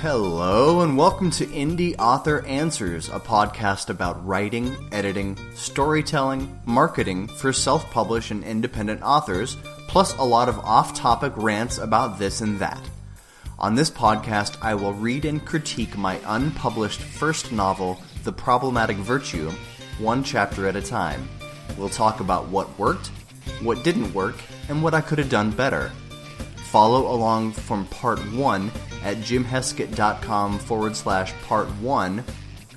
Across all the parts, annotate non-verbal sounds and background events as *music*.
Hello, and welcome to Indie Author Answers, a podcast about writing, editing, storytelling, marketing for self published and independent authors, plus a lot of off topic rants about this and that. On this podcast, I will read and critique my unpublished first novel, The Problematic Virtue, one chapter at a time. We'll talk about what worked, what didn't work, and what I could have done better. Follow along from part one at jimheskett.com forward slash part one,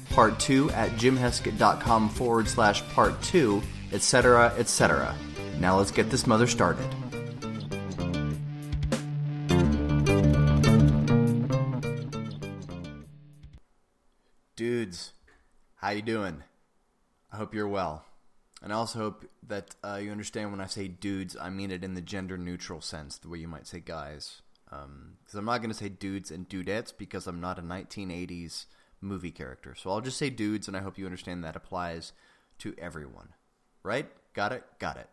part two at jimheskett.com forward slash part two, etc., etc. Now let's get this mother started. Dudes, how you doing? I hope you're well. And I also hope that uh, you understand when I say dudes, I mean it in the gender neutral sense, the way you might say guys. Because um, I'm not going to say dudes and dudettes because I'm not a 1980s movie character. So I'll just say dudes, and I hope you understand that applies to everyone. Right? Got it? Got it.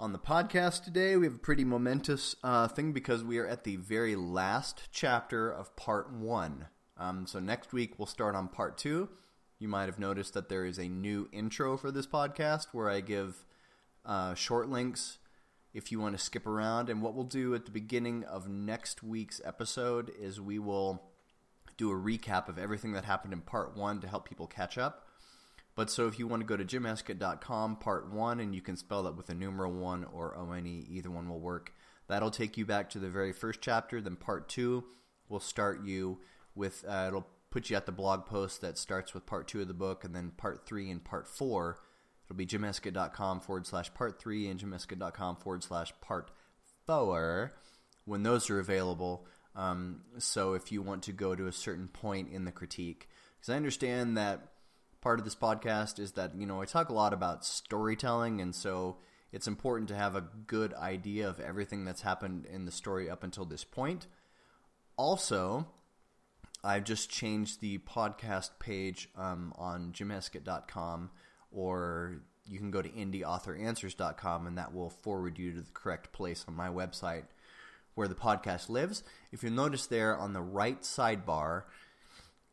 On the podcast today, we have a pretty momentous uh, thing because we are at the very last chapter of part one. Um, so next week, we'll start on part two you might have noticed that there is a new intro for this podcast where I give uh, short links if you want to skip around. And what we'll do at the beginning of next week's episode is we will do a recap of everything that happened in part one to help people catch up. But so if you want to go to jimheskett.com, part one, and you can spell that with a numeral one or O-N-E, either one will work. That'll take you back to the very first chapter. Then part two will start you with, uh, it'll put you at the blog post that starts with part two of the book, and then part three and part four. It'll be jimheskett.com forward slash part three and jimheskett.com forward slash part four when those are available. Um, so if you want to go to a certain point in the critique, because I understand that part of this podcast is that, you know, I talk a lot about storytelling, and so it's important to have a good idea of everything that's happened in the story up until this point. Also, I've just changed the podcast page um, on jimheskett.com or you can go to indieauthoranswers.com and that will forward you to the correct place on my website where the podcast lives. If you'll notice there on the right sidebar,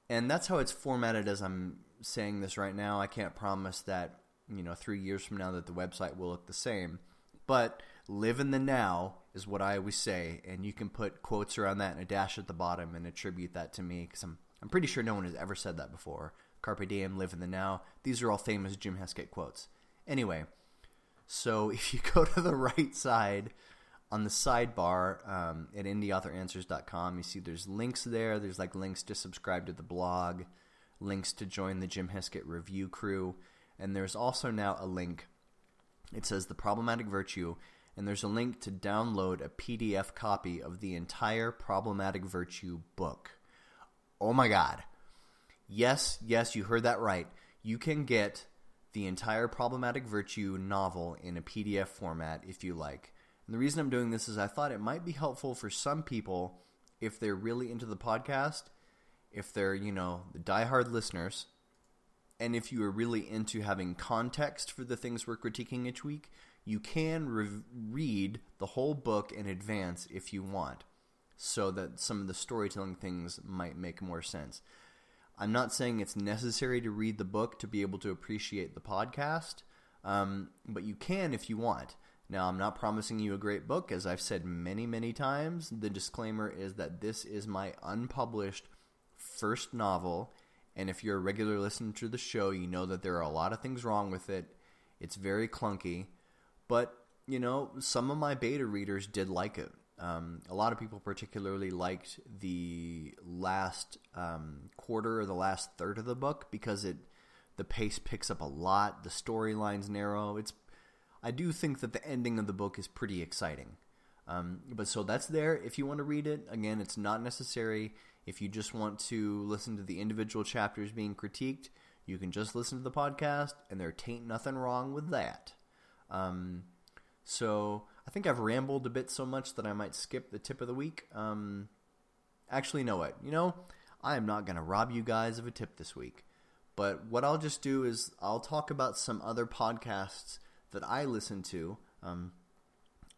and that's how it's formatted as I'm saying this right now. I can't promise that, you know, three years from now that the website will look the same. But live in the now is what I always say, and you can put quotes around that and a dash at the bottom and attribute that to me because I'm I'm pretty sure no one has ever said that before. Carpe diem, live in the now. These are all famous Jim Heskett quotes. Anyway, so *laughs* if you go to the right side on the sidebar um, at indieauthoranswers.com, you see there's links there. There's like links to subscribe to the blog, links to join the Jim Heskett review crew, and there's also now a link. It says the problematic virtue and there's a link to download a PDF copy of the entire Problematic Virtue book. Oh my god. Yes, yes, you heard that right. You can get the entire Problematic Virtue novel in a PDF format if you like. And the reason I'm doing this is I thought it might be helpful for some people if they're really into the podcast, if they're, you know, the diehard listeners, and if you are really into having context for the things we're critiquing each week, you can re read the whole book in advance if you want so that some of the storytelling things might make more sense. I'm not saying it's necessary to read the book to be able to appreciate the podcast, um, but you can if you want. Now, I'm not promising you a great book. As I've said many, many times, the disclaimer is that this is my unpublished first novel, and if you're a regular listener to the show, you know that there are a lot of things wrong with it. It's very clunky. But, you know, some of my beta readers did like it. Um, a lot of people particularly liked the last um, quarter or the last third of the book because it the pace picks up a lot. The storyline's narrow. It's I do think that the ending of the book is pretty exciting. Um, but so that's there if you want to read it. Again, it's not necessary. If you just want to listen to the individual chapters being critiqued, you can just listen to the podcast, and there tain't nothing wrong with that. Um, so I think I've rambled a bit so much that I might skip the tip of the week. Um, actually, know what? You know, I am not going to rob you guys of a tip this week. But what I'll just do is I'll talk about some other podcasts that I listen to. Um,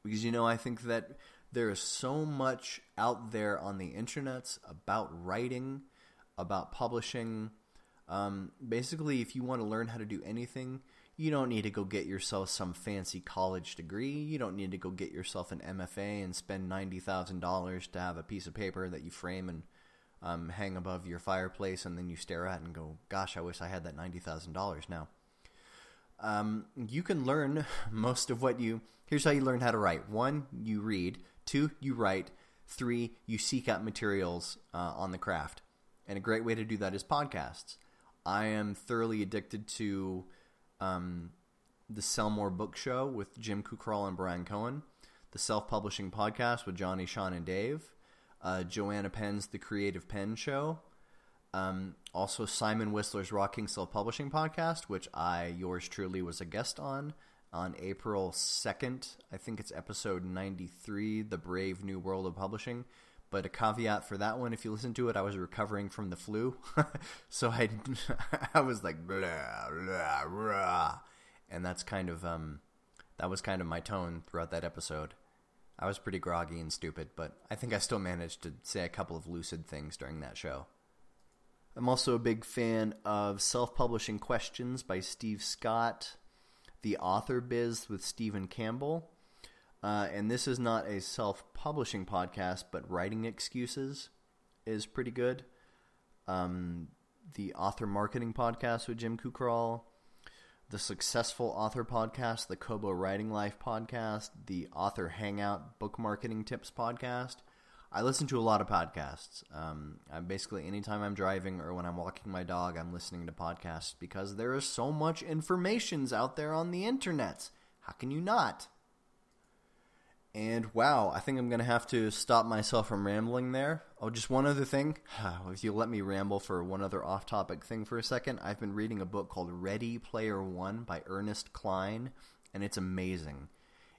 because, you know, I think that There is so much out there on the internets about writing, about publishing. Um, basically, if you want to learn how to do anything, you don't need to go get yourself some fancy college degree. You don't need to go get yourself an MFA and spend $90,000 to have a piece of paper that you frame and um, hang above your fireplace and then you stare at and go, gosh, I wish I had that $90,000 now. Um, you can learn *laughs* most of what you... Here's how you learn how to write. One, you read. Two, you write. Three, you seek out materials uh, on the craft. And a great way to do that is podcasts. I am thoroughly addicted to um, the Sell More Book Show with Jim Kukral and Bryan Cohen, the Self Publishing Podcast with Johnny, Sean, and Dave, uh, Joanna Penn's The Creative Penn Show, um, also Simon Whistler's Rocking Self Publishing Podcast, which I, yours truly, was a guest on on April 2nd. I think it's episode 93, The Brave New World of Publishing. But a caveat for that one, if you listen to it, I was recovering from the flu. *laughs* so I, *laughs* I was like, blah, blah, blah. And that's kind of, um, that was kind of my tone throughout that episode. I was pretty groggy and stupid, but I think I still managed to say a couple of lucid things during that show. I'm also a big fan of Self-Publishing Questions by Steve Scott, The Author Biz with Stephan Campbell, uh, and this is not a self-publishing podcast, but Writing Excuses is pretty good. Um, the Author Marketing Podcast with Jim Kukral, the Successful Author Podcast, the Kobo Writing Life Podcast, the Author Hangout Book Marketing Tips Podcast. I listen to a lot of podcasts. Um, basically anytime I'm driving or when I'm walking my dog, I'm listening to podcasts because there is so much information's out there on the internet. How can you not? And wow, I think I'm going to have to stop myself from rambling there. Oh, just one other thing. *sighs* If you let me ramble for one other off-topic thing for a second, I've been reading a book called Ready Player One by Ernest Cline, and it's amazing.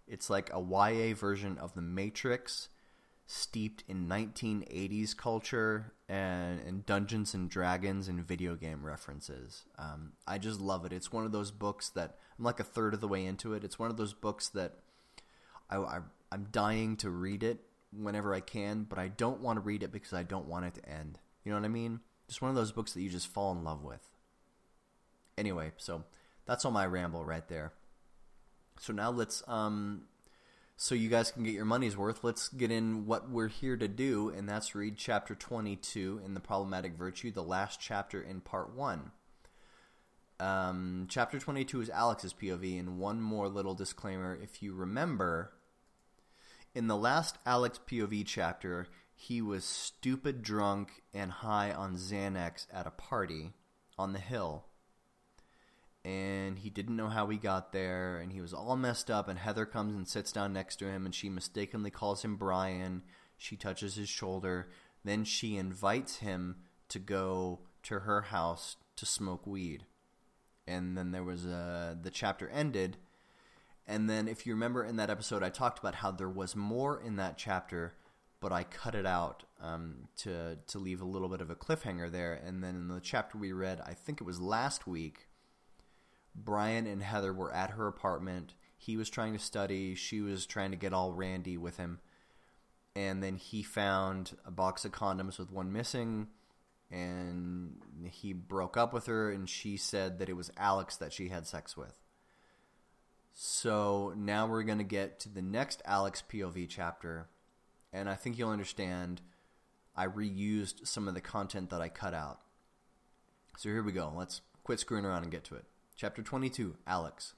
It's like a YA version of The Matrix, steeped in 1980s culture and, and Dungeons and Dragons and video game references. Um, I just love it. It's one of those books that I'm like a third of the way into it. It's one of those books that I, I I'm dying to read it whenever I can, but I don't want to read it because I don't want it to end. You know what I mean? Just one of those books that you just fall in love with. Anyway, so that's all my ramble right there. So now let's, um, so you guys can get your money's worth, let's get in what we're here to do, and that's read chapter 22 in The Problematic Virtue, the last chapter in part 1. Um, chapter 22 is Alex's POV, and one more little disclaimer. If you remember, in the last Alex POV chapter, he was stupid drunk and high on Xanax at a party on the hill. And he didn't know how he got there, and he was all messed up, and Heather comes and sits down next to him, and she mistakenly calls him Brian. She touches his shoulder. Then she invites him to go to her house to smoke weed. And then there was a, the chapter ended and then if you remember in that episode, I talked about how there was more in that chapter, but I cut it out um, to, to leave a little bit of a cliffhanger there. And then in the chapter we read, I think it was last week, Brian and Heather were at her apartment. He was trying to study. She was trying to get all randy with him. And then he found a box of condoms with one missing and he broke up with her and she said that it was Alex that she had sex with. So now we're going to get to the next Alex POV chapter, and I think you'll understand I reused some of the content that I cut out. So here we go. Let's quit screwing around and get to it. Chapter 22, Alex.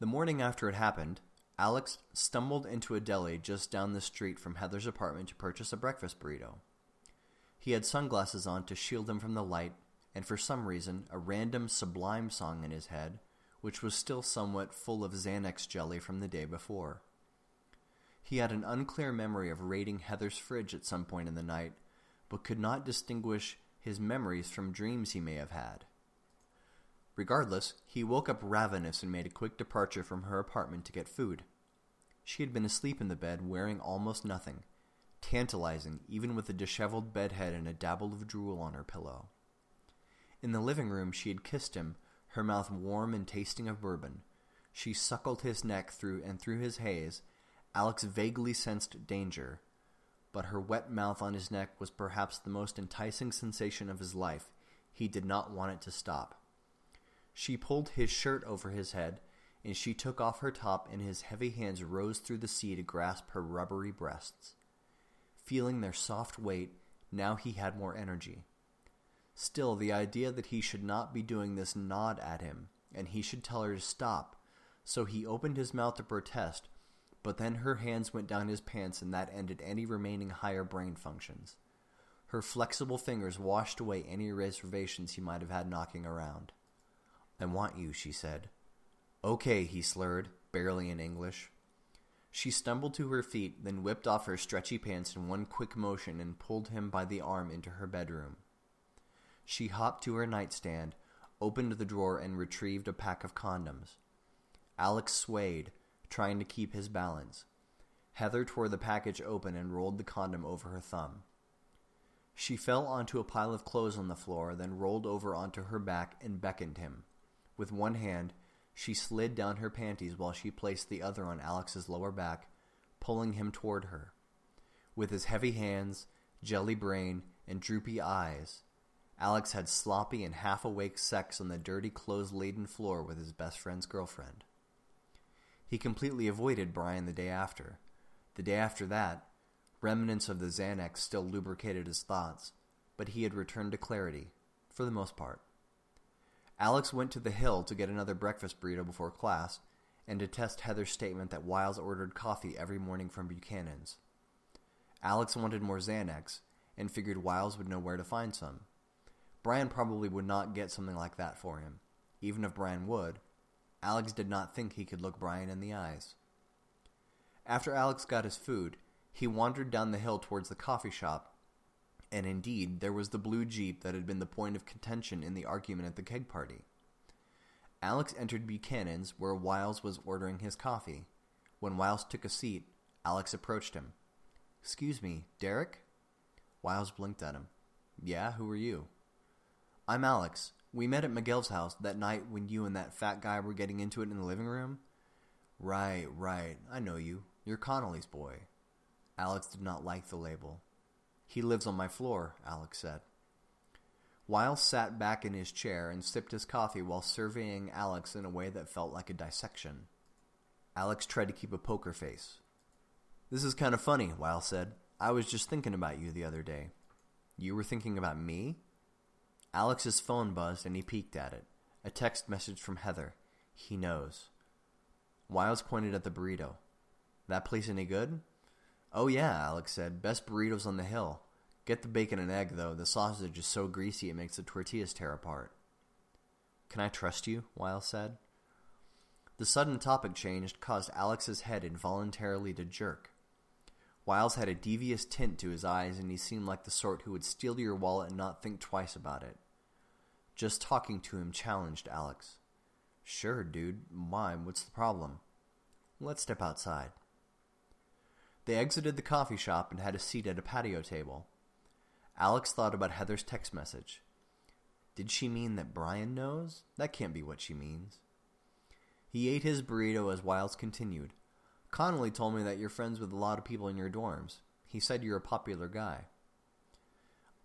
The morning after it happened, Alex stumbled into a deli just down the street from Heather's apartment to purchase a breakfast burrito. He had sunglasses on to shield him from the light, and for some reason, a random Sublime song in his head – which was still somewhat full of Xanax jelly from the day before. He had an unclear memory of raiding Heather's fridge at some point in the night, but could not distinguish his memories from dreams he may have had. Regardless, he woke up ravenous and made a quick departure from her apartment to get food. She had been asleep in the bed, wearing almost nothing, tantalizing even with a disheveled bedhead and a dabble of drool on her pillow. In the living room she had kissed him, her mouth warm and tasting of bourbon. She suckled his neck through and through his haze, Alex vaguely sensed danger, but her wet mouth on his neck was perhaps the most enticing sensation of his life. He did not want it to stop. She pulled his shirt over his head, and she took off her top and his heavy hands rose through the sea to grasp her rubbery breasts. Feeling their soft weight, now he had more energy. Still, the idea that he should not be doing this gnawed at him, and he should tell her to stop, so he opened his mouth to protest, but then her hands went down his pants and that ended any remaining higher brain functions. Her flexible fingers washed away any reservations he might have had knocking around. I want you, she said. Okay, he slurred, barely in English. She stumbled to her feet, then whipped off her stretchy pants in one quick motion and pulled him by the arm into her bedroom. She hopped to her nightstand, opened the drawer, and retrieved a pack of condoms. Alex swayed, trying to keep his balance. Heather tore the package open and rolled the condom over her thumb. She fell onto a pile of clothes on the floor, then rolled over onto her back and beckoned him. With one hand, she slid down her panties while she placed the other on Alex's lower back, pulling him toward her. With his heavy hands, jelly brain, and droopy eyes, Alex had sloppy and half-awake sex on the dirty clothes-laden floor with his best friend's girlfriend. He completely avoided Brian the day after. The day after that, remnants of the Xanax still lubricated his thoughts, but he had returned to clarity, for the most part. Alex went to the Hill to get another breakfast burrito before class, and to test Heather's statement that Wiles ordered coffee every morning from Buchanan's. Alex wanted more Xanax, and figured Wiles would know where to find some. Brian probably would not get something like that for him. Even if Brian would, Alex did not think he could look Brian in the eyes. After Alex got his food, he wandered down the hill towards the coffee shop, and indeed there was the blue jeep that had been the point of contention in the argument at the keg party. Alex entered Buchanan's where Wiles was ordering his coffee. When Wiles took a seat, Alex approached him. Excuse me, Derek? Wiles blinked at him. Yeah, who are you? I'm Alex. We met at Miguel's house that night when you and that fat guy were getting into it in the living room. Right, right. I know you. You're Connolly's boy. Alex did not like the label. He lives on my floor, Alex said. Wiles sat back in his chair and sipped his coffee while surveying Alex in a way that felt like a dissection. Alex tried to keep a poker face. This is kind of funny, Wiles said. I was just thinking about you the other day. You were thinking about me? Alex's phone buzzed and he peeked at it. A text message from Heather. He knows. Wiles pointed at the burrito. That place any good? Oh yeah, Alex said. Best burritos on the hill. Get the bacon and egg, though. The sausage is so greasy it makes the tortillas tear apart. Can I trust you? Wiles said. The sudden topic change caused Alex's head involuntarily to jerk. Wiles had a devious tint to his eyes, and he seemed like the sort who would steal your wallet and not think twice about it. Just talking to him challenged Alex. Sure, dude. Why? What's the problem? Let's step outside. They exited the coffee shop and had a seat at a patio table. Alex thought about Heather's text message. Did she mean that Brian knows? That can't be what she means. He ate his burrito as Wiles continued. Connolly told me that you're friends with a lot of people in your dorms. He said you're a popular guy.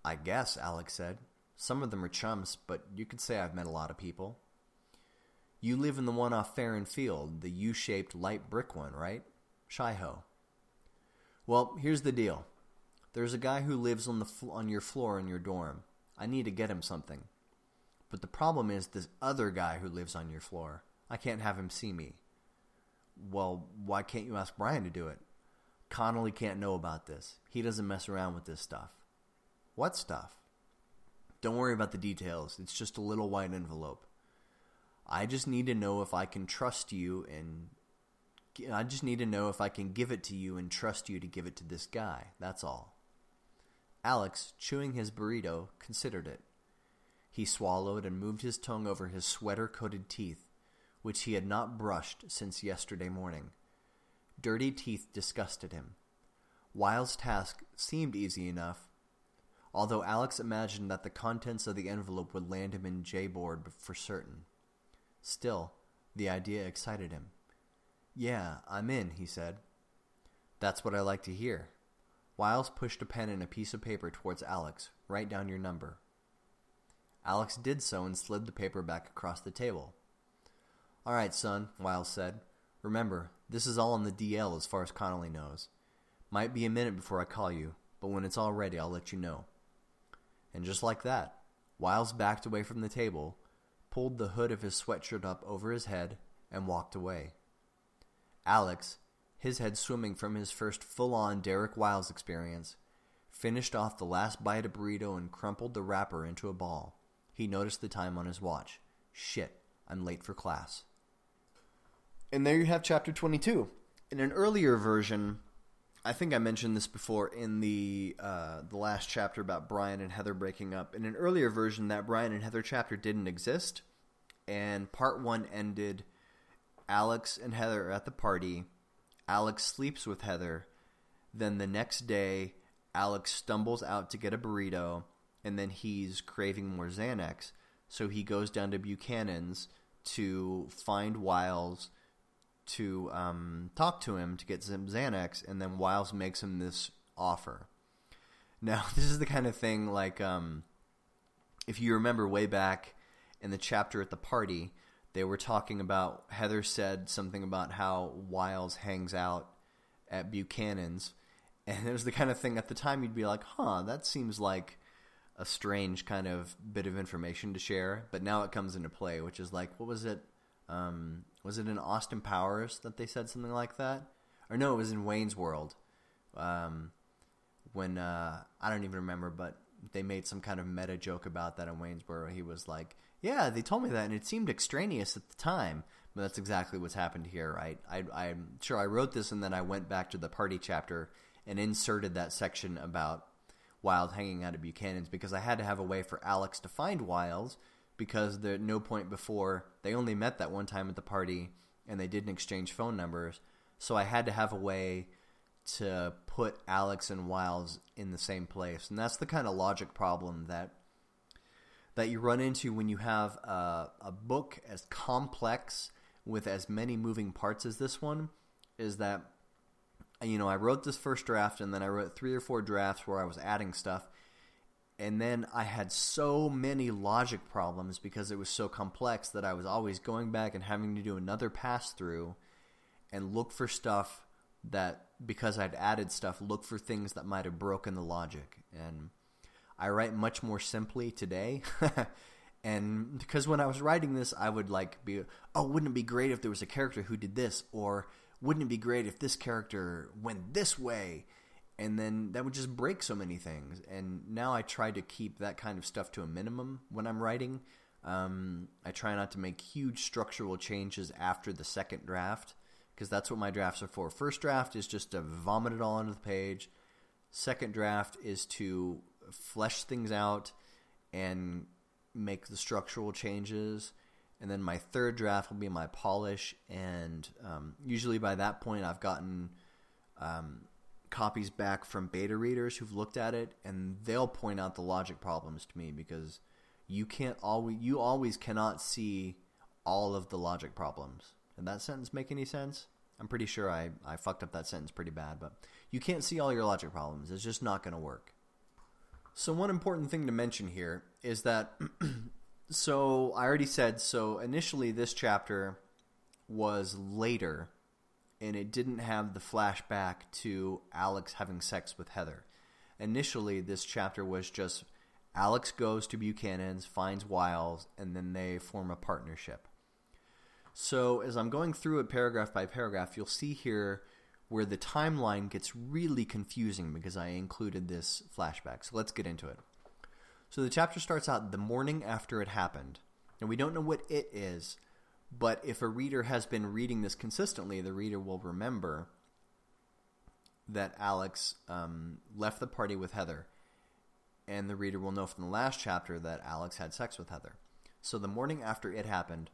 I guess, Alex said. Some of them are chumps, but you could say I've met a lot of people. You live in the one off Farrand Field, the U-shaped light brick one, right? Shiho. Well, here's the deal. There's a guy who lives on the on your floor in your dorm. I need to get him something. But the problem is this other guy who lives on your floor. I can't have him see me. Well, why can't you ask Brian to do it? Connolly can't know about this. He doesn't mess around with this stuff. What stuff? Don't worry about the details. It's just a little white envelope. I just need to know if I can trust you and I just need to know if I can give it to you and trust you to give it to this guy. That's all. Alex, chewing his burrito, considered it. He swallowed and moved his tongue over his sweater-coated teeth, which he had not brushed since yesterday morning. Dirty teeth disgusted him. Wiles' task seemed easy enough, although Alex imagined that the contents of the envelope would land him in J-board for certain. Still, the idea excited him. Yeah, I'm in, he said. That's what I like to hear. Wiles pushed a pen and a piece of paper towards Alex. Write down your number. Alex did so and slid the paper back across the table. All right, son, Wiles said. Remember, this is all on the DL as far as Connolly knows. Might be a minute before I call you, but when it's all ready, I'll let you know. And just like that, Wiles backed away from the table, pulled the hood of his sweatshirt up over his head, and walked away. Alex, his head swimming from his first full-on Derek Wiles experience, finished off the last bite of burrito and crumpled the wrapper into a ball. He noticed the time on his watch. Shit, I'm late for class. And there you have chapter 22. In an earlier version, I think I mentioned this before in the uh, the last chapter about Brian and Heather breaking up. In an earlier version, that Brian and Heather chapter didn't exist, and part one ended. Alex and Heather are at the party. Alex sleeps with Heather. Then the next day, Alex stumbles out to get a burrito, and then he's craving more Xanax. So he goes down to Buchanan's to find Wiles to um, talk to him to get some Xanax, and then Wiles makes him this offer. Now, *laughs* this is the kind of thing like um, if you remember way back in the chapter at the party, they were talking about Heather said something about how Wiles hangs out at Buchanan's, and *laughs* it was the kind of thing at the time you'd be like, "Huh, that seems like a strange kind of bit of information to share." But now it comes into play, which is like, what was it? Um, was it in Austin Powers that they said something like that? Or no, it was in Wayne's World. Um, when uh, I don't even remember, but they made some kind of meta joke about that in Wayne's World. He was like, "Yeah, they told me that, and it seemed extraneous at the time." But that's exactly what's happened here, right? I, am sure I wrote this, and then I went back to the party chapter and inserted that section about Wiles hanging out at Buchanan's because I had to have a way for Alex to find Wiles because at no point before they only met that one time at the party and they didn't exchange phone numbers. So I had to have a way to put Alex and Wiles in the same place, and that's the kind of logic problem that that you run into when you have a, a book as complex with as many moving parts as this one. Is that you know I wrote this first draft and then I wrote three or four drafts where I was adding stuff, and then I had so many logic problems because it was so complex that I was always going back and having to do another pass through and look for stuff that because I'd added stuff, look for things that might have broken the logic. And I write much more simply today. *laughs* and because when I was writing this, I would like be, oh, wouldn't it be great if there was a character who did this? Or wouldn't it be great if this character went this way? And then that would just break so many things. And now I try to keep that kind of stuff to a minimum when I'm writing. Um, I try not to make huge structural changes after the second draft because that's what my drafts are for. First draft is just to vomit it all onto the page. Second draft is to flesh things out and make the structural changes. And then my third draft will be my polish. And um, usually by that point, I've gotten um, copies back from beta readers who've looked at it, and they'll point out the logic problems to me because you can't always you always cannot see all of the logic problems. Did that sentence make any sense? I'm pretty sure I, I fucked up that sentence pretty bad, but you can't see all your logic problems. It's just not going to work. So one important thing to mention here is that, *clears throat* so I already said, so initially this chapter was later and it didn't have the flashback to Alex having sex with Heather. Initially, this chapter was just Alex goes to Buchanan's, finds Wiles, and then they form a partnership. So as I'm going through it paragraph by paragraph, you'll see here where the timeline gets really confusing because I included this flashback. So let's get into it. So the chapter starts out the morning after it happened. And we don't know what it is, but if a reader has been reading this consistently, the reader will remember that Alex um, left the party with Heather. And the reader will know from the last chapter that Alex had sex with Heather. So the morning after it happened,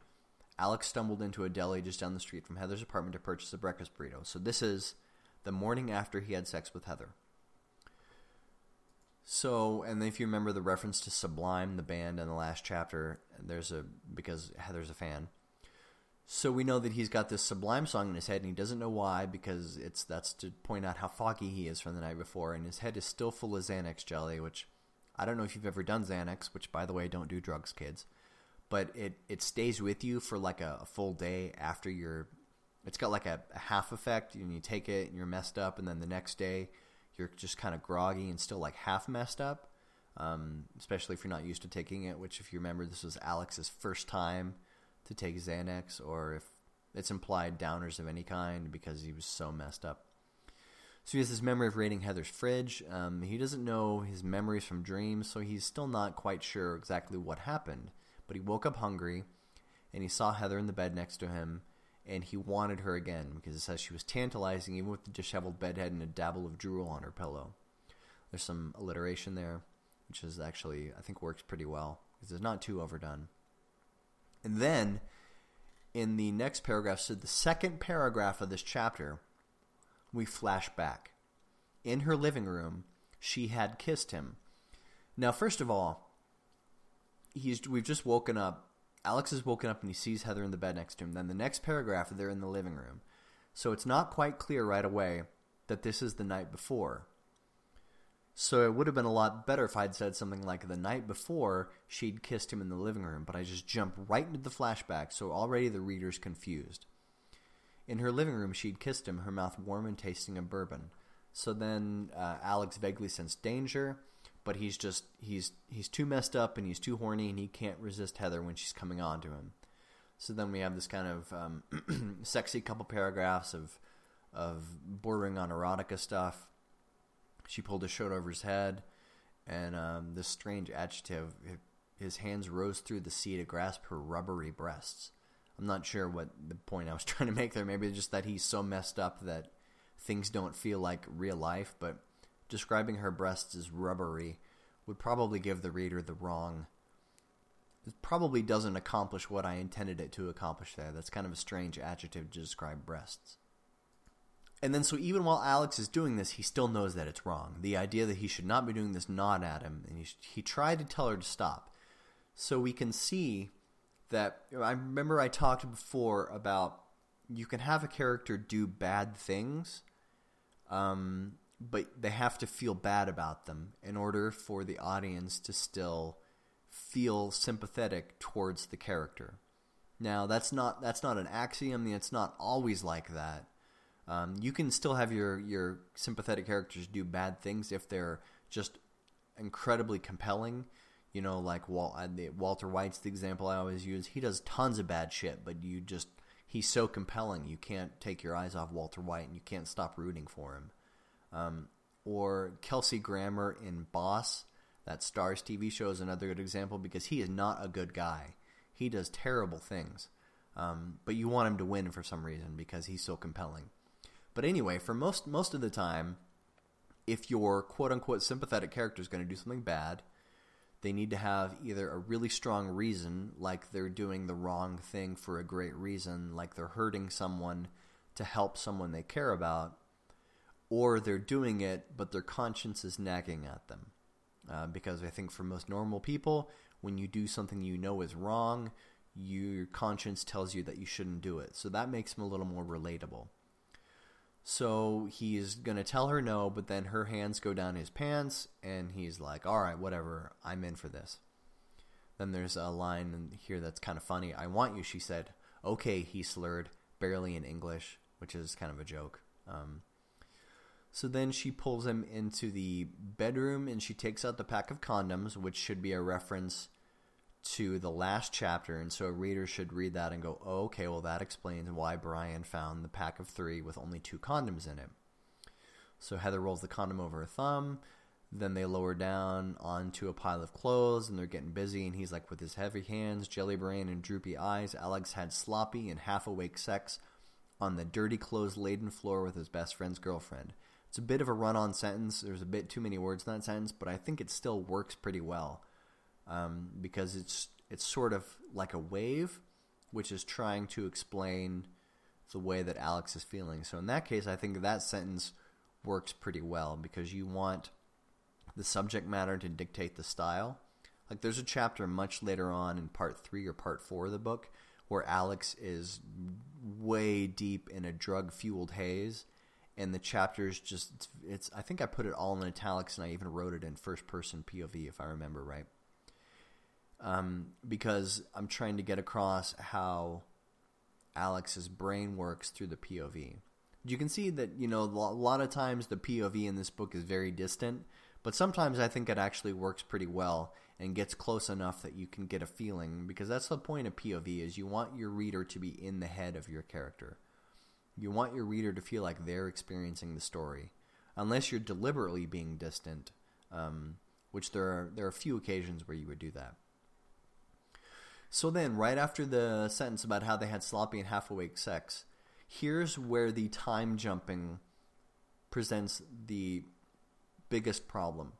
Alex stumbled into a deli just down the street from Heather's apartment to purchase a breakfast burrito. So this is the morning after he had sex with Heather. So, and if you remember the reference to Sublime, the band in the last chapter, there's a, because Heather's a fan, So we know that he's got this sublime song in his head, and he doesn't know why because it's that's to point out how foggy he is from the night before, and his head is still full of Xanax jelly, which I don't know if you've ever done Xanax, which by the way, don't do drugs, kids. But it it stays with you for like a, a full day after you're. It's got like a, a half effect, and you take it, and you're messed up, and then the next day you're just kind of groggy and still like half messed up. Um, especially if you're not used to taking it. Which, if you remember, this was Alex's first time to take Xanax or if it's implied downers of any kind because he was so messed up. So he has this memory of raiding Heather's fridge. Um, he doesn't know his memories from dreams, so he's still not quite sure exactly what happened. But he woke up hungry, and he saw Heather in the bed next to him, and he wanted her again because it says she was tantalizing even with the disheveled bedhead and a dabble of drool on her pillow. There's some alliteration there, which is actually, I think, works pretty well because it's not too overdone. And then in the next paragraph, so the second paragraph of this chapter, we flash back. In her living room, she had kissed him. Now, first of all, he's we've just woken up. Alex has woken up and he sees Heather in the bed next to him. Then the next paragraph, they're in the living room. So it's not quite clear right away that this is the night before. So it would have been a lot better if I'd said something like the night before she'd kissed him in the living room, but I just jump right into the flashback, so already the reader's confused. In her living room, she'd kissed him, her mouth warm and tasting of bourbon. So then uh, Alex vaguely sensed danger, but he's just he's he's too messed up and he's too horny and he can't resist Heather when she's coming on to him. So then we have this kind of um, *clears throat* sexy couple paragraphs of of bordering on erotica stuff she pulled his shirt over his head, and um, this strange adjective, his hands rose through the sea to grasp her rubbery breasts. I'm not sure what the point I was *laughs* trying to make there. Maybe just that he's so messed up that things don't feel like real life, but describing her breasts as rubbery would probably give the reader the wrong... It probably doesn't accomplish what I intended it to accomplish there. That's kind of a strange adjective to describe breasts. And then so even while Alex is doing this, he still knows that it's wrong. The idea that he should not be doing this gnawed at him, and he, he tried to tell her to stop. So we can see that, I remember I talked before about you can have a character do bad things, um, but they have to feel bad about them in order for the audience to still feel sympathetic towards the character. Now, that's not that's not an axiom. It's not always like that. Um, you can still have your your sympathetic characters do bad things if they're just incredibly compelling. You know, like Wal Walter White's the example I always use. He does tons of bad shit, but you just he's so compelling you can't take your eyes off Walter White and you can't stop rooting for him. Um, or Kelsey Grammer in Boss, that Starz TV show is another good example because he is not a good guy. He does terrible things. Um, but you want him to win for some reason because he's so compelling. But anyway, for most most of the time, if your quote unquote sympathetic character is going to do something bad, they need to have either a really strong reason, like they're doing the wrong thing for a great reason, like they're hurting someone to help someone they care about, or they're doing it, but their conscience is nagging at them. Uh, because I think for most normal people, when you do something you know is wrong, your conscience tells you that you shouldn't do it. So that makes them a little more relatable. So he's going to tell her no, but then her hands go down his pants, and he's like, all right, whatever, I'm in for this. Then there's a line here that's kind of funny. I want you, she said. Okay, he slurred, barely in English, which is kind of a joke. Um, so then she pulls him into the bedroom, and she takes out the pack of condoms, which should be a reference to the last chapter, and so a reader should read that and go, oh, okay, well, that explains why Brian found the pack of three with only two condoms in it. So Heather rolls the condom over her thumb, then they lower down onto a pile of clothes, and they're getting busy, and he's like, with his heavy hands, jelly brain, and droopy eyes, Alex had sloppy and half-awake sex on the dirty clothes-laden floor with his best friend's girlfriend. It's a bit of a run-on sentence. There's a bit too many words in that sentence, but I think it still works pretty well um, because it's it's sort of like a wave, which is trying to explain the way that Alex is feeling. So in that case, I think that sentence works pretty well because you want the subject matter to dictate the style. Like there's a chapter much later on in part three or part four of the book where Alex is way deep in a drug fueled haze, and the chapters just it's, it's. I think I put it all in italics, and I even wrote it in first person POV if I remember right. Um, because I'm trying to get across how Alex's brain works through the POV. You can see that you know a lot of times the POV in this book is very distant, but sometimes I think it actually works pretty well and gets close enough that you can get a feeling because that's the point of POV is you want your reader to be in the head of your character. You want your reader to feel like they're experiencing the story, unless you're deliberately being distant, um, which there are there are a few occasions where you would do that. So then, right after the sentence about how they had sloppy and half-awake sex, here's where the time jumping presents the biggest problem.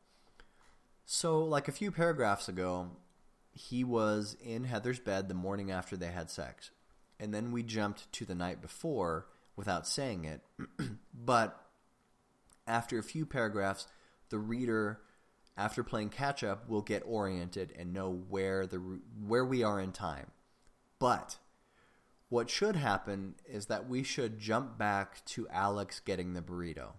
So, like a few paragraphs ago, he was in Heather's bed the morning after they had sex. And then we jumped to the night before without saying it. *clears throat* but after a few paragraphs, the reader, after playing catch up, we'll get oriented and know where the where we are in time. But what should happen is that we should jump back to Alex getting the burrito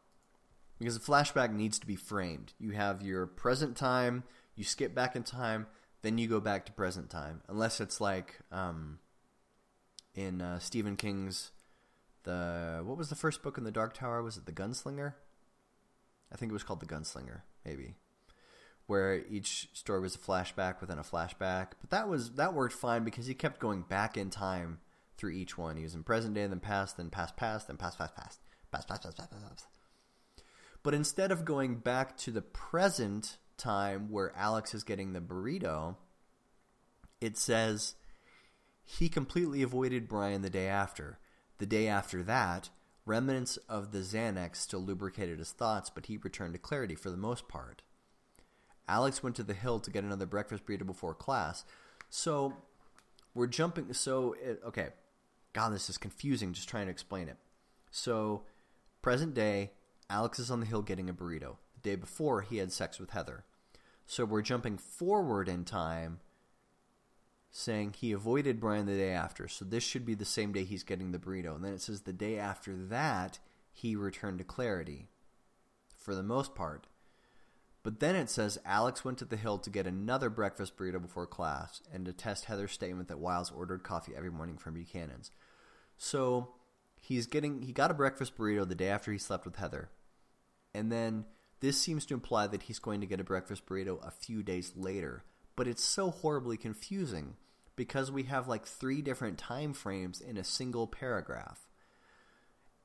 because the flashback needs to be framed. You have your present time, you skip back in time, then you go back to present time, unless it's like um, in uh, Stephen King's the what was the first book in the Dark Tower? Was it the Gunslinger? I think it was called the Gunslinger, maybe, where each story was a flashback within a flashback. But that was that worked fine because he kept going back in time through each one. He was in present day, and then past, then past, past, then past, past, past, past, past, past, past, past. past. But instead of going back to the present time where Alex is getting the burrito, it says he completely avoided Brian the day after. The day after that, remnants of the Xanax still lubricated his thoughts, but he returned to clarity for the most part. Alex went to the hill to get another breakfast burrito before class. So we're jumping. So, it, okay. God, this is confusing just trying to explain it. So, present day, Alex is on the hill getting a burrito. The day before, he had sex with Heather. So we're jumping forward in time, saying he avoided Brian the day after. So this should be the same day he's getting the burrito. And then it says the day after that, he returned to clarity, for the most part. But then it says Alex went to the hill to get another breakfast burrito before class and to test Heather's statement that Wiles ordered coffee every morning from Buchanan's. So he's getting he got a breakfast burrito the day after he slept with Heather. And then this seems to imply that he's going to get a breakfast burrito a few days later. But it's so horribly confusing because we have like three different time frames in a single paragraph.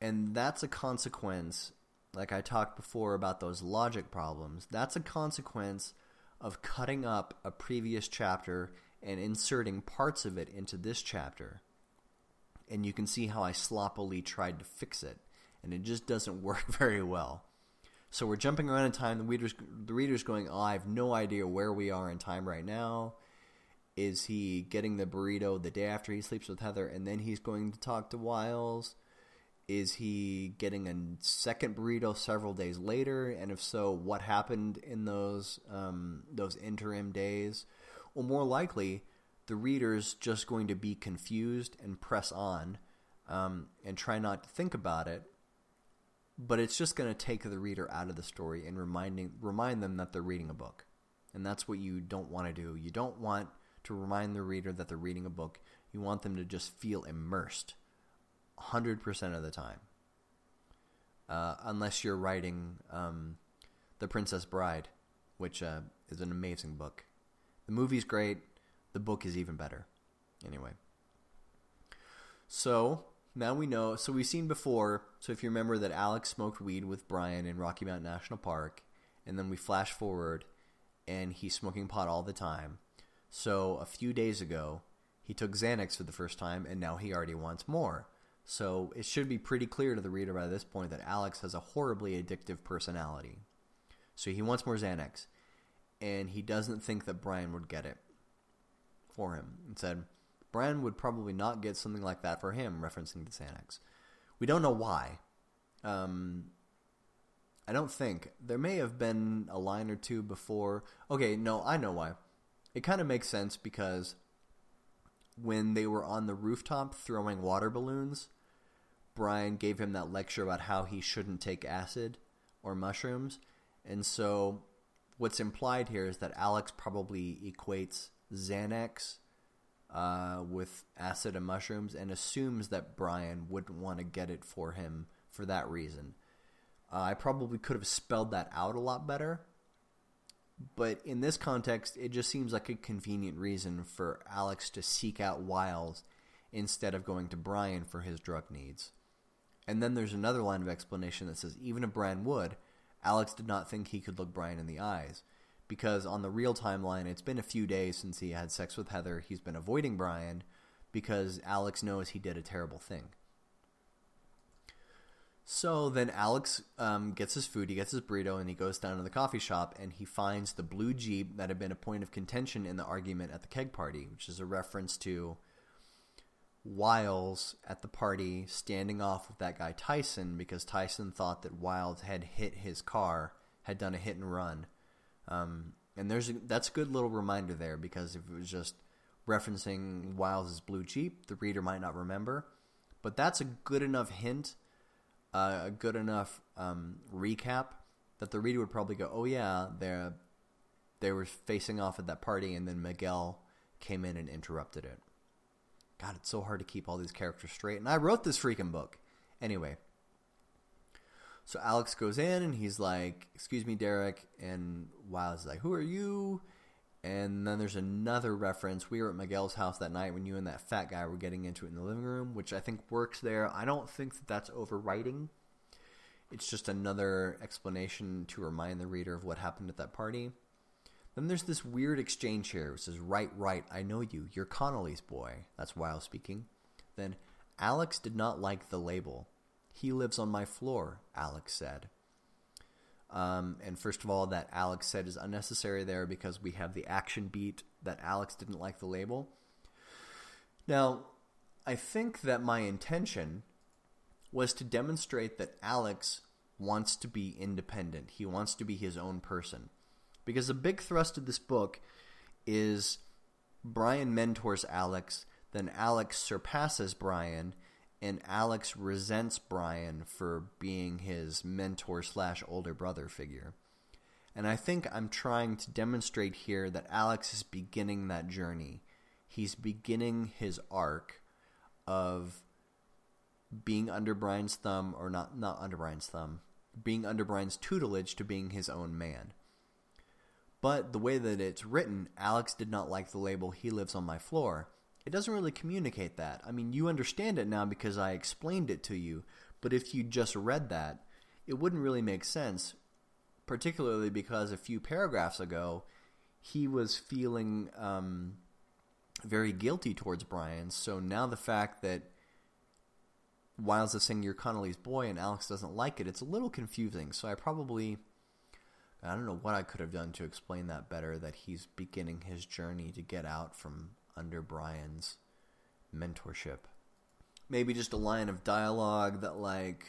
And that's a consequence, like I talked before about those logic problems, that's a consequence of cutting up a previous chapter and inserting parts of it into this chapter. And you can see how I sloppily tried to fix it, and it just doesn't *laughs* work very well. So we're jumping around in time. The reader's the reader's going, oh, I have no idea where we are in time right now. Is he getting the burrito the day after he sleeps with Heather, and then he's going to talk to Wiles? Is he getting a second burrito several days later? And if so, what happened in those um, those interim days? Well, more likely, the reader's just going to be confused and press on um, and try not to think about it but it's just going to take the reader out of the story and reminding remind them that they're reading a book. And that's what you don't want to do. You don't want to remind the reader that they're reading a book. You want them to just feel immersed 100% of the time. Uh, unless you're writing um, The Princess Bride, which uh, is an amazing book. The movie's great. The book is even better. Anyway. So, now we know. So we've seen before. So if you remember that Alex smoked weed with Brian in Rocky Mountain National Park, and then we flash forward, and he's smoking pot all the time. So a few days ago, he took Xanax for the first time, and now he already wants more. So it should be pretty clear to the reader by this point that Alex has a horribly addictive personality. So he wants more Xanax, and he doesn't think that Brian would get it for him, and said, Brian would probably not get something like that for him, referencing the Xanax. We don't know why. Um, I don't think. There may have been a line or two before. Okay, no, I know why. It kind of makes sense because when they were on the rooftop throwing water balloons, Brian gave him that lecture about how he shouldn't take acid or mushrooms. And so what's implied here is that Alex probably equates Xanax uh, with acid and mushrooms and assumes that Brian wouldn't want to get it for him for that reason. Uh, I probably could have spelled that out a lot better, but in this context, it just seems like a convenient reason for Alex to seek out Wiles instead of going to Brian for his drug needs. And then there's another line of explanation that says even if Brian would, Alex did not think he could look Brian in the eyes. Because on the real timeline, it's been a few days since he had sex with Heather. He's been avoiding Brian because Alex knows he did a terrible thing. So then Alex um, gets his food, he gets his burrito, and he goes down to the coffee shop, and he finds the blue Jeep that had been a point of contention in the argument at the keg party, which is a reference to Wiles at the party standing off with that guy Tyson because Tyson thought that Wiles had hit his car, had done a hit and run. Um, and there's a, that's a good little reminder there because if it was just referencing Wiles' blue Jeep, the reader might not remember. But that's a good enough hint a good enough um, recap that the reader would probably go, "Oh yeah, they they were facing off at that party, and then Miguel came in and interrupted it." God, it's so hard to keep all these characters straight, and I wrote this freaking book anyway. So Alex goes in and he's like, "Excuse me, Derek," and Wiles is like, "Who are you?" And then there's another reference. We were at Miguel's house that night when you and that fat guy were getting into it in the living room, which I think works there. I don't think that that's overwriting. It's just another explanation to remind the reader of what happened at that party. Then there's this weird exchange here. It says, right, right, I know you. You're Connolly's boy. That's Wiles speaking. Then, Alex did not like the label. He lives on my floor, Alex said. Um, and first of all, that Alex said is unnecessary there because we have the action beat that Alex didn't like the label. Now, I think that my intention was to demonstrate that Alex wants to be independent. He wants to be his own person. Because the big thrust of this book is Brian mentors Alex, then Alex surpasses Brian, and Alex resents Brian for being his mentor slash older brother figure. And I think I'm trying to demonstrate here that Alex is beginning that journey. He's beginning his arc of being under Brian's thumb, or not, not under Brian's thumb, being under Brian's tutelage to being his own man. But the way that it's written, Alex did not like the label, he lives on my floor it doesn't really communicate that. I mean, you understand it now because I explained it to you, but if you just read that, it wouldn't really make sense, particularly because a few paragraphs ago, he was feeling um, very guilty towards Brian. So now the fact that Wiles is saying you're Connolly's boy and Alex doesn't like it, it's a little confusing. So I probably, I don't know what I could have done to explain that better, that he's beginning his journey to get out from under Brian's mentorship. Maybe just a line of dialogue that like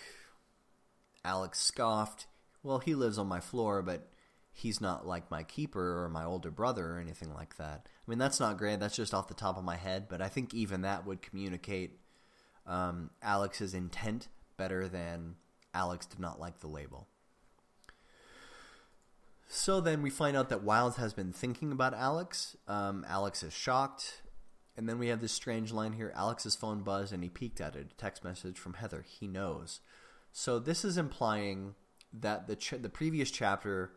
Alex scoffed, well, he lives on my floor, but he's not like my keeper or my older brother or anything like that. I mean, that's not great. That's just off the top of my head, but I think even that would communicate um, Alex's intent better than Alex did not like the label. So then we find out that Wiles has been thinking about Alex. Um, Alex is shocked. And then we have this strange line here. Alex's phone buzzed and he peeked at it. A text message from Heather. He knows. So this is implying that the the previous chapter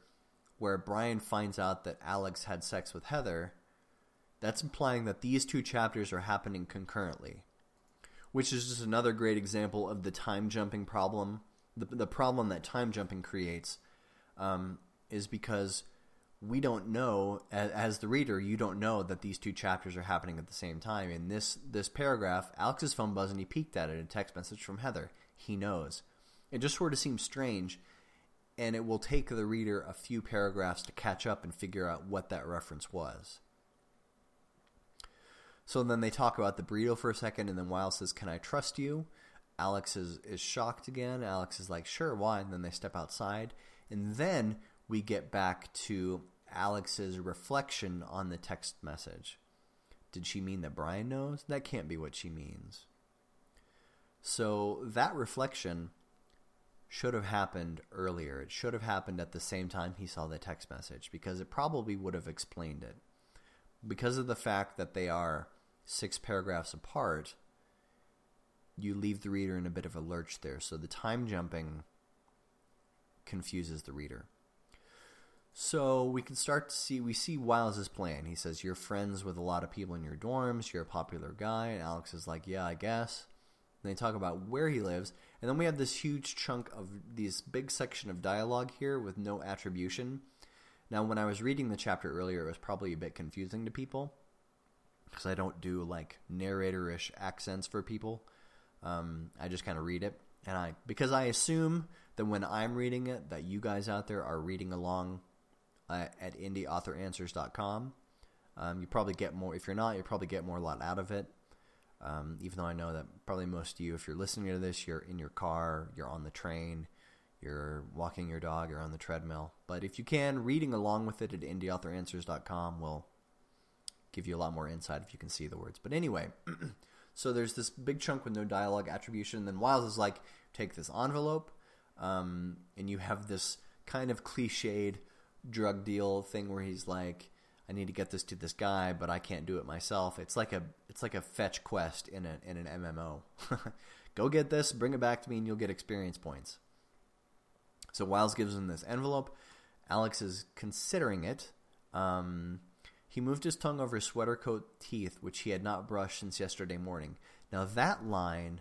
where Brian finds out that Alex had sex with Heather, that's implying that these two chapters are happening concurrently. Which is just another great example of the time jumping problem, the, the problem that time jumping creates. Um, is because we don't know as, the reader you don't know that these two chapters are happening at the same time. In this this paragraph alex's phone buzzed and he peeked at it a text message from heather. He knows. It just sort of seems strange and it will take the reader a few paragraphs to catch up and figure out what that reference was. So then they talk about the burrito for a second and then Wiles says can i trust you? Alex is, is shocked again. Alex is like sure why? And then they step outside. And then we get back to Alex's reflection on the text message. Did she mean that Brian knows? That can't be what she means. So that reflection should have happened earlier. It should have happened at the same time he saw the text message because it probably would have explained it. Because of the fact that they are six paragraphs apart, you leave the reader in a bit of a lurch there. So the time jumping confuses the reader. So we can start to see, we see Wiles' plan. He says, you're friends with a lot of people in your dorms, you're a popular guy, and Alex is like, yeah, I guess. And they talk about where he lives, and then we have this huge chunk of this big section of dialogue here with no attribution. Now, when I was reading the chapter earlier, it was probably a bit confusing to people, because I don't do, like, narrator-ish accents for people. Um, I just kind of read it, and I because I assume that when I'm reading it, that you guys out there are reading along uh, at indieauthoranswers.com. Um, you probably get more. If you're not, you'll probably get more a lot out of it. Um, even though I know that probably most of you, if you're listening to this, you're in your car, you're on the train, you're walking your dog, you're on the treadmill. But if you can, reading along with it at indieauthoranswers.com will give you a lot more insight if you can see the words. But anyway, *clears throat* so there's this big chunk with no dialogue attribution. Then Wiles is like, take this envelope, um, and you have this kind of cliched drug deal thing where he's like, I need to get this to this guy, but I can't do it myself. It's like a it's like a fetch quest in a in an MMO. *laughs* Go get this, bring it back to me, and you'll get experience points. So Wiles gives him this envelope. Alex is considering it. Um, he moved his tongue over his sweater coat teeth, which he had not brushed since yesterday morning. Now that line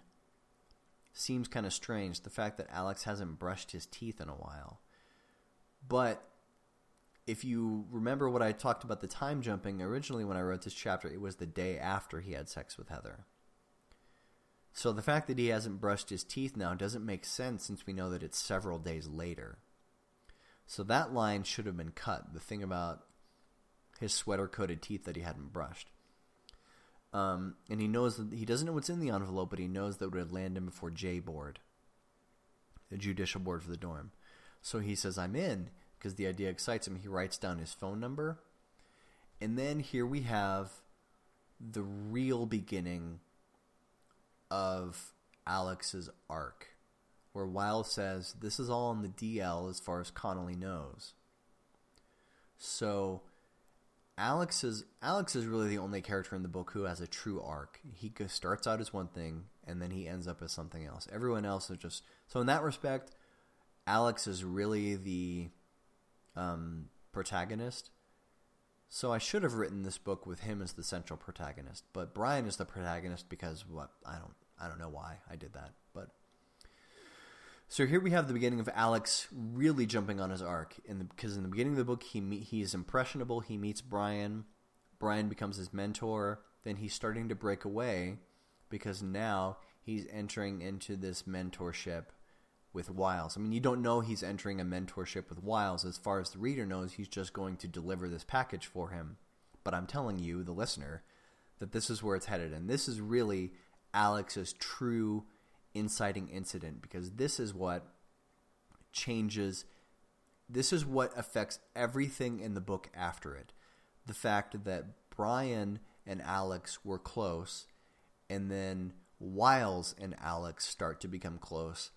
seems kind of strange, the fact that Alex hasn't brushed his teeth in a while. But if you remember what I talked about the time jumping, originally when I wrote this chapter, it was the day after he had sex with Heather. So the fact that he hasn't brushed his teeth now doesn't make sense since we know that it's several days later. So that line should have been cut, the thing about his sweater-coated teeth that he hadn't brushed. Um, and he knows that he doesn't know what's in the envelope, but he knows that it would land him before J board, the judicial board for the dorm. So he says, I'm in because the idea excites him. He writes down his phone number. And then here we have the real beginning of Alex's arc, where Wiles says, this is all on the DL as far as Connolly knows. So Alex is Alex is really the only character in the book who has a true arc. He starts out as one thing, and then he ends up as something else. Everyone else is just... So in that respect, Alex is really the um, protagonist. So I should have written this book with him as the central protagonist, but Brian is the protagonist because what I don't I don't know why I did that, but so here we have the beginning of Alex really jumping on his arc in the because in the beginning of the book he he is impressionable, he meets Brian, Brian becomes his mentor, then he's starting to break away because now he's entering into this mentorship with Wiles. I mean, you don't know he's entering a mentorship with Wiles. As far as the reader knows, he's just going to deliver this package for him. But I'm telling you, the listener, that this is where it's headed. And this is really Alex's true inciting incident because this is what changes, this is what affects everything in the book after it. The fact that Brian and Alex were close and then Wiles and Alex start to become close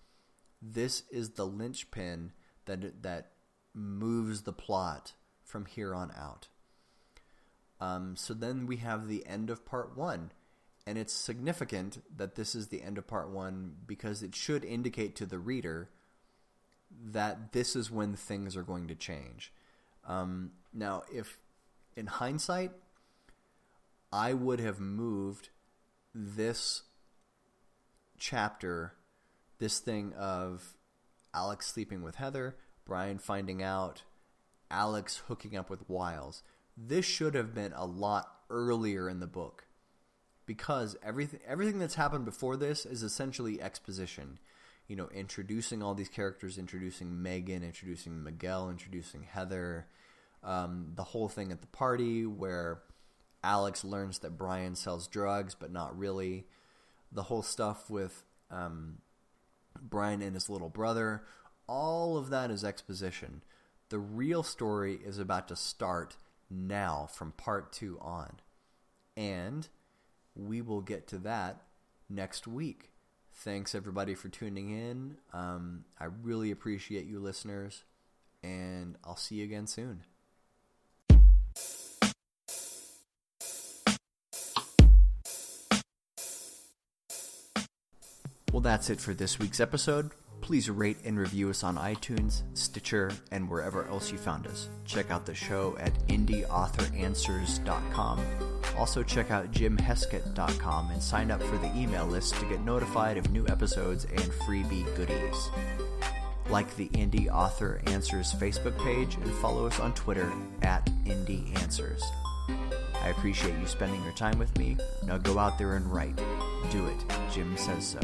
this is the linchpin that that moves the plot from here on out. Um, so then we have the end of part one. And it's significant that this is the end of part one because it should indicate to the reader that this is when things are going to change. Um, now, if in hindsight, I would have moved this chapter this thing of Alex sleeping with Heather, Brian finding out, Alex hooking up with Wiles. This should have been a lot earlier in the book because everything everything that's happened before this is essentially exposition. You know, introducing all these characters, introducing Megan, introducing Miguel, introducing Heather, um, the whole thing at the party where Alex learns that Brian sells drugs, but not really. The whole stuff with um, Brian and his little brother. All of that is exposition. The real story is about to start now from part two on. and we will get to that next week. Thanks everybody for tuning in. Um, I really appreciate you listeners, and I'll see you again soon. Well, that's it for this week's episode. Please rate and review us on iTunes, Stitcher, and wherever else you found us. Check out the show at indieauthoranswers.com. Also, check out jimheskett.com and sign up for the email list to get notified of new episodes and freebie goodies. Like the Indie Author Answers Facebook page and follow us on Twitter at Indie Answers. I appreciate you spending your time with me. Now go out there and write. Do it. Jim says so.